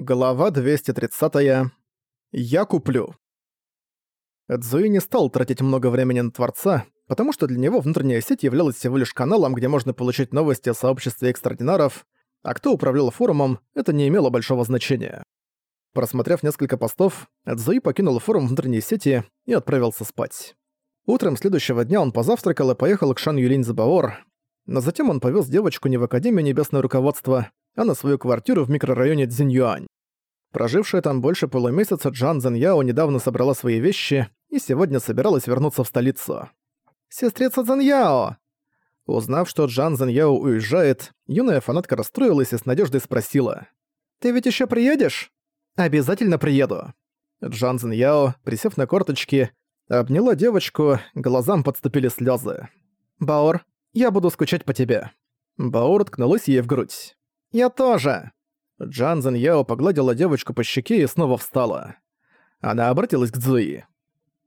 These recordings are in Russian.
Глава 230. Я куплю. Цзуи не стал тратить много времени на Творца, потому что для него внутренняя сеть являлась всего лишь каналом, где можно получить новости о сообществе экстраординаров, а кто управлял форумом, это не имело большого значения. Просмотрев несколько постов, Цзуи покинул форум внутренней сети и отправился спать. Утром следующего дня он позавтракал и поехал к Шан Юлинь Забаор, но затем он повез девочку не в Академию Небесное Руководство, а на свою квартиру в микрорайоне Цзиньюань. Прожившая там больше полумесяца Джан Зэньяо недавно собрала свои вещи и сегодня собиралась вернуться в столицу. «Сестрица Зэньяо!» Узнав, что Джан Зэньяо уезжает, юная фанатка расстроилась и с надеждой спросила. «Ты ведь еще приедешь?» «Обязательно приеду». Джан Зэньяо, присев на корточки, обняла девочку, глазам подступили слезы. «Баор, я буду скучать по тебе». Баор ткнулась ей в грудь. «Я тоже!» Джан Зен Яо погладила девочку по щеке и снова встала. Она обратилась к Цзуи.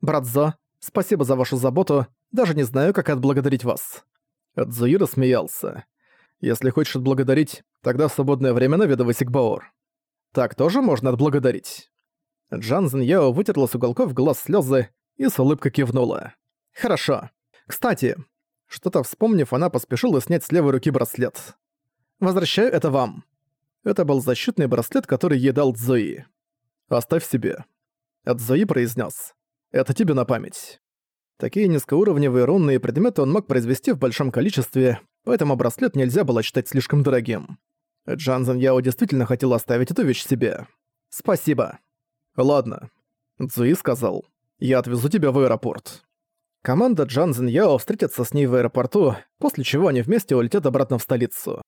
«Брат Зо, спасибо за вашу заботу, даже не знаю, как отблагодарить вас». Цзуи рассмеялся. «Если хочешь отблагодарить, тогда в свободное время наведывайся к Баор». «Так тоже можно отблагодарить». Джан Зен Яо вытерла с уголков глаз слезы и с улыбкой кивнула. «Хорошо. Кстати...» Что-то вспомнив, она поспешила снять с левой руки браслет. Возвращаю это вам». Это был защитный браслет, который ей дал Цзои. «Оставь себе». А Цзои произнес: «Это тебе на память». Такие низкоуровневые рунные предметы он мог произвести в большом количестве, поэтому браслет нельзя было считать слишком дорогим. Джанзен Яо действительно хотел оставить эту вещь себе. «Спасибо». «Ладно», — Цзуи сказал. «Я отвезу тебя в аэропорт». Команда Джанзен Яо встретится с ней в аэропорту, после чего они вместе улетят обратно в столицу.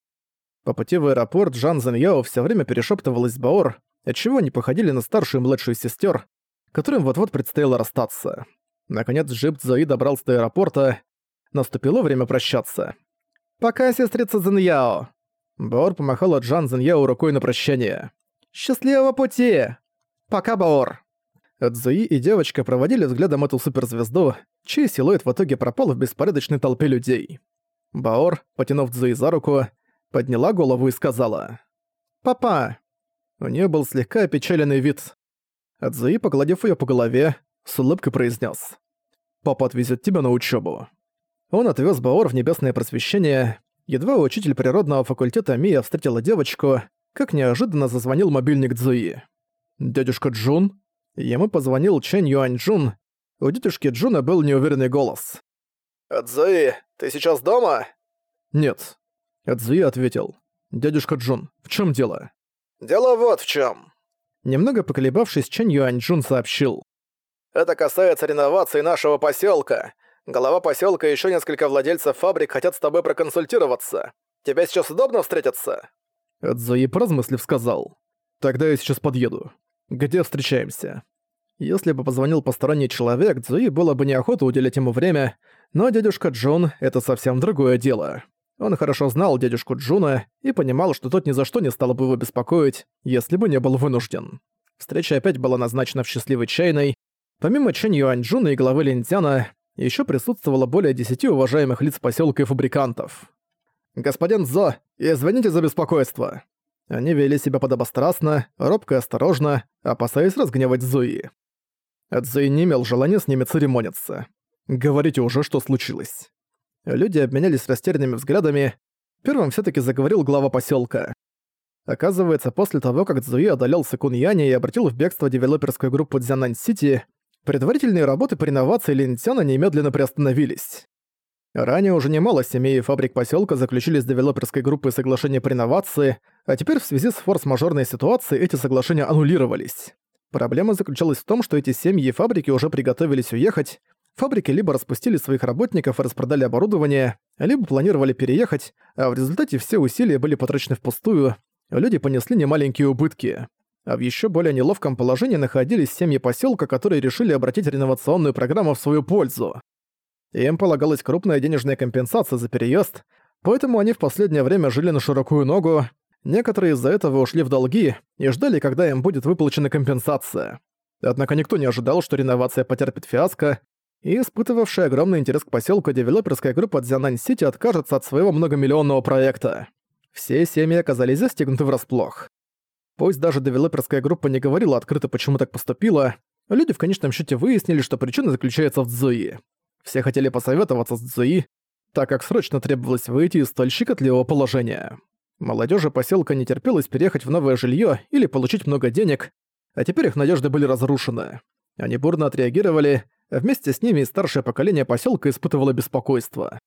По пути в аэропорт Жан Зеньяо все время перешептывалась с Баор, отчего они походили на старшую и младшую сестер, которым вот-вот предстояло расстаться. Наконец джип Зои добрался до аэропорта. Наступило время прощаться. «Пока, сестрица Зеньяо!» Баор помахала Джан Зеньяо рукой на прощание. «Счастливого пути! Пока, Баор!» Цзуи и девочка проводили взглядом эту суперзвезду, чей силуэт в итоге пропал в беспорядочной толпе людей. Баор, потянув Цзуи за руку, подняла голову и сказала «Папа!». У нее был слегка опечаленный вид. Адзуи, погладив ее по голове, с улыбкой произнес: «Папа отвезет тебя на учебу. Он отвез Баор в небесное просвещение. Едва учитель природного факультета Мия встретила девочку, как неожиданно зазвонил мобильник Цзуи. «Дядюшка Джун?» Ему позвонил Чэнь Юань Джун. У дядюшки Джуна был неуверенный голос. «Цзуи, ты сейчас дома?» «Нет, Цзуи ответил. «Дядюшка Джун, в чем дело?» «Дело вот в чем. Немного поколебавшись, Чэнь Юань Джун сообщил. «Это касается реновации нашего поселка. Голова поселка и еще несколько владельцев фабрик хотят с тобой проконсультироваться. Тебе сейчас удобно встретиться?» Цзуи, поразмыслив, сказал. «Тогда я сейчас подъеду. Где встречаемся?» Если бы позвонил посторонний человек, Цзуи было бы неохота уделять ему время, но дядюшка Джун — это совсем другое дело. Он хорошо знал дядюшку Джуна и понимал, что тот ни за что не стал бы его беспокоить, если бы не был вынужден. Встреча опять была назначена в счастливой чайной. Помимо Чэнь Юаньчжуна и главы Линтяна, еще присутствовало более десяти уважаемых лиц поселка и фабрикантов. «Господин Зо, извините за беспокойство». Они вели себя подобострастно, робко и осторожно, опасаясь разгневать Зуи. Цзуи не имел желания с ними церемониться. «Говорите уже, что случилось». Люди обменялись растерянными взглядами. Первым все таки заговорил глава поселка. Оказывается, после того, как Цзуи одолел Сакуньяни и обратил в бегство девелоперскую группу Дзянань-Сити, предварительные работы по реновации Линтяна немедленно приостановились. Ранее уже немало семей и фабрик поселка заключили с девелоперской группой соглашение по реновации, а теперь в связи с форс-мажорной ситуацией эти соглашения аннулировались. Проблема заключалась в том, что эти семьи и фабрики уже приготовились уехать, Фабрики либо распустили своих работников и распродали оборудование, либо планировали переехать, а в результате все усилия были потрачены впустую, люди понесли немаленькие убытки. А в еще более неловком положении находились семьи поселка, которые решили обратить реновационную программу в свою пользу. Им полагалась крупная денежная компенсация за переезд, поэтому они в последнее время жили на широкую ногу, некоторые из-за этого ушли в долги и ждали, когда им будет выплачена компенсация. Однако никто не ожидал, что реновация потерпит фиаско, и испытывавшая огромный интерес к поселку девелоперская группа Дзянань-Сити откажется от своего многомиллионного проекта. Все семьи оказались застигнуты врасплох. Пусть даже девелоперская группа не говорила открыто, почему так поступила, люди в конечном счете выяснили, что причина заключается в Цзуи. Все хотели посоветоваться с Цзуи, так как срочно требовалось выйти из столь щекотливого положения. Молодежи поселка не терпелось переехать в новое жилье или получить много денег, а теперь их надежды были разрушены. Они бурно отреагировали, вместе с ними и старшее поколение поселка испытывало беспокойство.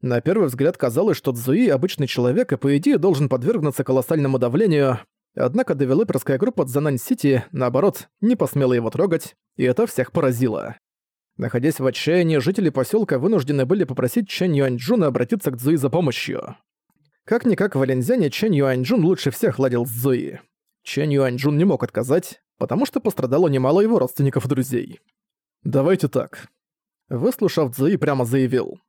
На первый взгляд казалось, что Цзуи — обычный человек и, по идее, должен подвергнуться колоссальному давлению, однако девелоперская группа Цзанань-Сити, наоборот, не посмела его трогать, и это всех поразило. Находясь в отчаянии, жители поселка вынуждены были попросить Чэнь Юаньчжуна обратиться к Цзуи за помощью. Как-никак в Валензяне Чэнь Юаньчжун лучше всех ладил с Цзуи. Чэнь Юаньчжун не мог отказать, потому что пострадало немало его родственников и друзей. «Давайте так». Выслушав Цзуи, прямо заявил.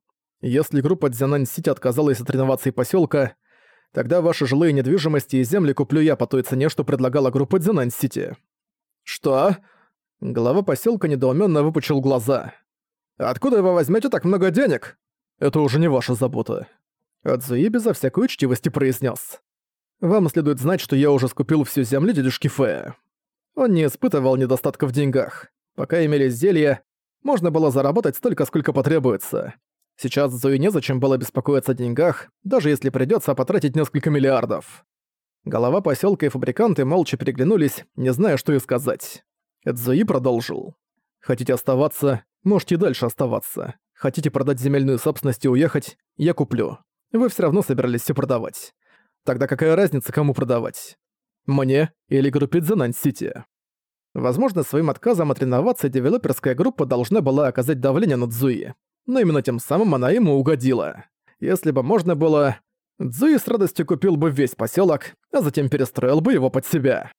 «Если группа Дзянань-Сити отказалась от реновации поселка, тогда ваши жилые недвижимости и земли куплю я по той цене, что предлагала группа Дзянань-Сити». «Что?» Глава поселка недоуменно выпучил глаза. «Откуда вы возьмете так много денег?» «Это уже не ваша забота». Адзуи безо всякой учтивости произнес. «Вам следует знать, что я уже скупил всю землю дедушки Фея». Он не испытывал недостатка в деньгах. Пока имелись зелья, можно было заработать столько, сколько потребуется. Сейчас Зои незачем было беспокоиться о деньгах, даже если придётся потратить несколько миллиардов. Голова поселка и фабриканты молча переглянулись, не зная, что и сказать. Эдзуи продолжил. «Хотите оставаться? Можете дальше оставаться. Хотите продать земельную собственность и уехать? Я куплю. Вы все равно собирались все продавать. Тогда какая разница, кому продавать? Мне или группе Дзенань-Сити?» Возможно, своим отказом от реновации девелоперская группа должна была оказать давление на Цзуи, но именно тем самым она ему угодила. Если бы можно было, Цзуи с радостью купил бы весь поселок, а затем перестроил бы его под себя.